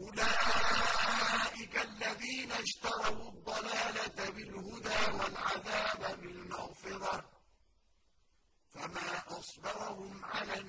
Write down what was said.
أُولَٰئِكَ الَّذِينَ اشْتَرَوُا الضَّلَالَةَ بِالْهُدَىٰ وَالْعَذَابَ بِالْمَغْفِرَةِ ۚ فَمَا أَصْبَرَهُمْ عَلَى النَّارِ